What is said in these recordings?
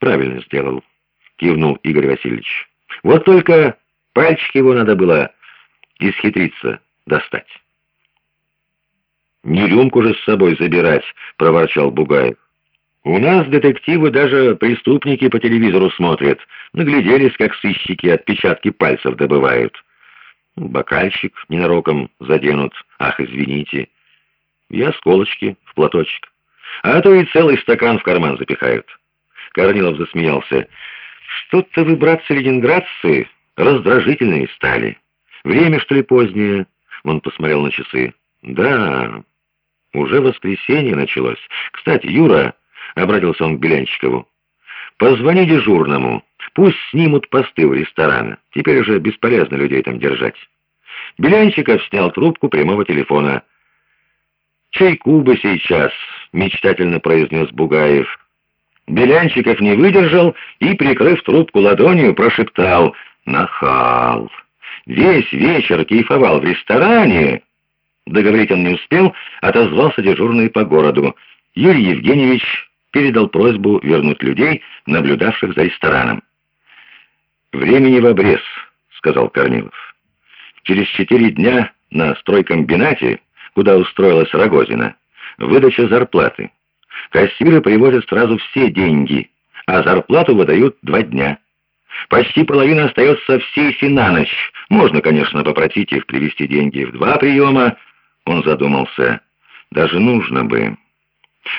правильно сделал, кивнул Игорь Васильевич. Вот только пальчики его надо было исхитриться достать. «Не рюмку же с собой забирать», — проворчал Бугаев. «У нас детективы даже преступники по телевизору смотрят. Нагляделись, как сыщики отпечатки пальцев добывают. Бокальчик ненароком заденут. Ах, извините. И осколочки в платочек. А то и целый стакан в карман запихают». Корнилов засмеялся. «Что-то вы, братцы-ленинградцы, раздражительные стали. Время, что ли, позднее?» Он посмотрел на часы. «Да, уже воскресенье началось. Кстати, Юра, — обратился он к Белянчикову, — позвони дежурному, пусть снимут посты у ресторана. Теперь уже бесполезно людей там держать. Белянчиков снял трубку прямого телефона. «Чайку бы сейчас», — мечтательно произнес Бугаев. Белянчиков не выдержал и, прикрыв трубку ладонью, прошептал «Нахал». Весь вечер кайфовал в ресторане, Договорить он не успел, отозвался дежурный по городу. Юрий Евгеньевич передал просьбу вернуть людей, наблюдавших за рестораном. «Времени в обрез», — сказал Корнилов. «Через четыре дня на стройкомбинате, куда устроилась Рогозина, выдача зарплаты. Кассиры привозят сразу все деньги, а зарплату выдают два дня. Почти половина остается в сейфе на ночь. Можно, конечно, попросить их привезти деньги в два приема, он задумался. Даже нужно бы.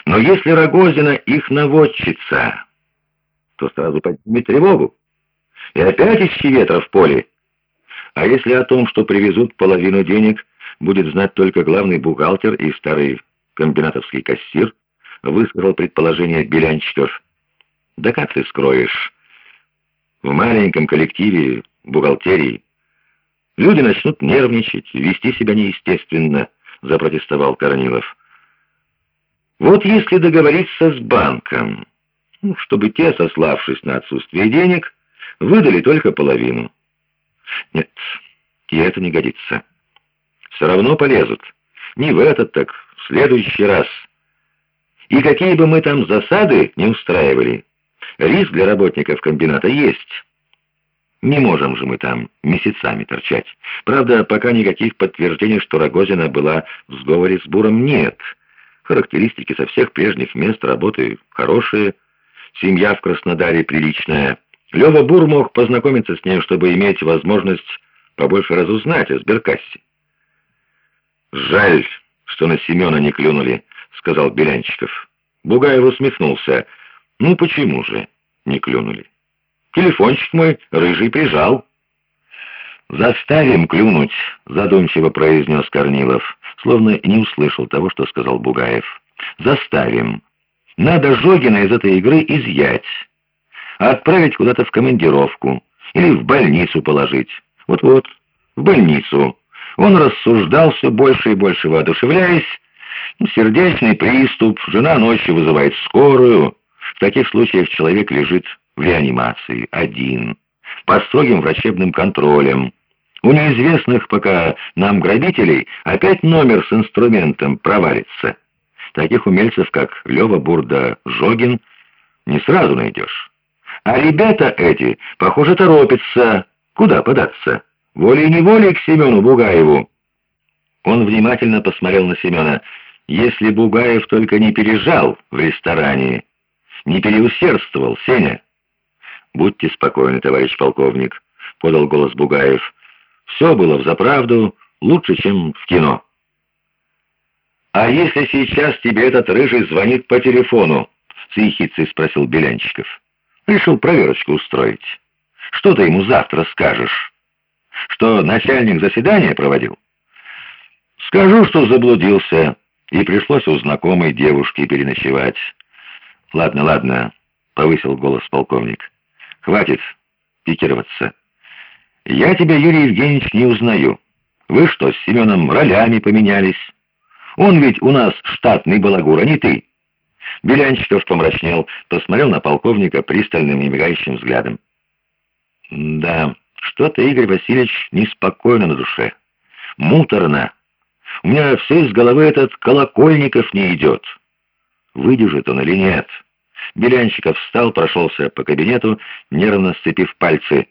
Но если Рогозина их наводчица, то сразу поднимет тревогу. И опять ищи ветра в поле. А если о том, что привезут половину денег, будет знать только главный бухгалтер и старый комбинатовский кассир, высказал предположение Белянчиков. Да как ты скроешь? В маленьком коллективе бухгалтерии люди начнут нервничать, вести себя неестественно. — запротестовал Корнилов. «Вот если договориться с банком, ну, чтобы те, сославшись на отсутствие денег, выдали только половину. Нет, и это не годится. Все равно полезут. Не в этот, так в следующий раз. И какие бы мы там засады не устраивали, риск для работников комбината есть». Не можем же мы там месяцами торчать. Правда, пока никаких подтверждений, что Рогозина была в сговоре с Буром, нет. Характеристики со всех прежних мест работы хорошие. Семья в Краснодаре приличная. Лева Бур мог познакомиться с ней, чтобы иметь возможность побольше разузнать о сберкассе. «Жаль, что на Семена не клюнули», — сказал Белянчиков. Бугаев усмехнулся. «Ну почему же не клюнули?» Телефончик мой рыжий прижал». «Заставим клюнуть», — задумчиво произнес Корнилов, словно не услышал того, что сказал Бугаев. «Заставим. Надо Жогина из этой игры изъять, отправить куда-то в командировку или в больницу положить. Вот-вот, в больницу». Он рассуждал все больше и больше воодушевляясь. Сердечный приступ, жена ночью вызывает скорую. В таких случаях человек лежит в реанимации, один, под строгим врачебным контролем. У неизвестных пока нам грабителей опять номер с инструментом провалится. Таких умельцев, как Лева Бурда Жогин, не сразу найдешь. А ребята эти, похоже, торопятся. Куда податься? Волей-неволей к Семену Бугаеву. Он внимательно посмотрел на Семена. Если Бугаев только не пережал в ресторане, не переусердствовал, Сеня... «Будьте спокойны, товарищ полковник», — подал голос Бугаев. «Все было взаправду лучше, чем в кино». «А если сейчас тебе этот рыжий звонит по телефону?» — с ехицей спросил Белянчиков. «Решил проверочку устроить. Что ты ему завтра скажешь? Что начальник заседания проводил?» «Скажу, что заблудился, и пришлось у знакомой девушки переночевать». «Ладно, ладно», — повысил голос полковник. Хватит пикироваться. Я тебя, Юрий Евгеньевич, не узнаю. Вы что, с Семеном ролями поменялись? Он ведь у нас штатный балагур, а не ты. Белянчиков помрачнел, посмотрел на полковника пристальным немигающим взглядом. Да, что-то, Игорь Васильевич, неспокойно на душе. Муторно. У меня все из головы этот Колокольников не идет. Выдержит он или нет? Белянщиков встал, прошелся по кабинету, нервно сцепив пальцы —